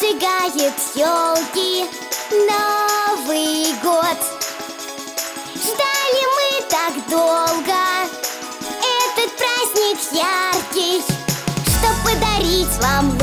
Зажигает елки Новый год. Ждали мы так долго. Этот праздник яркий Чтоб подарить вам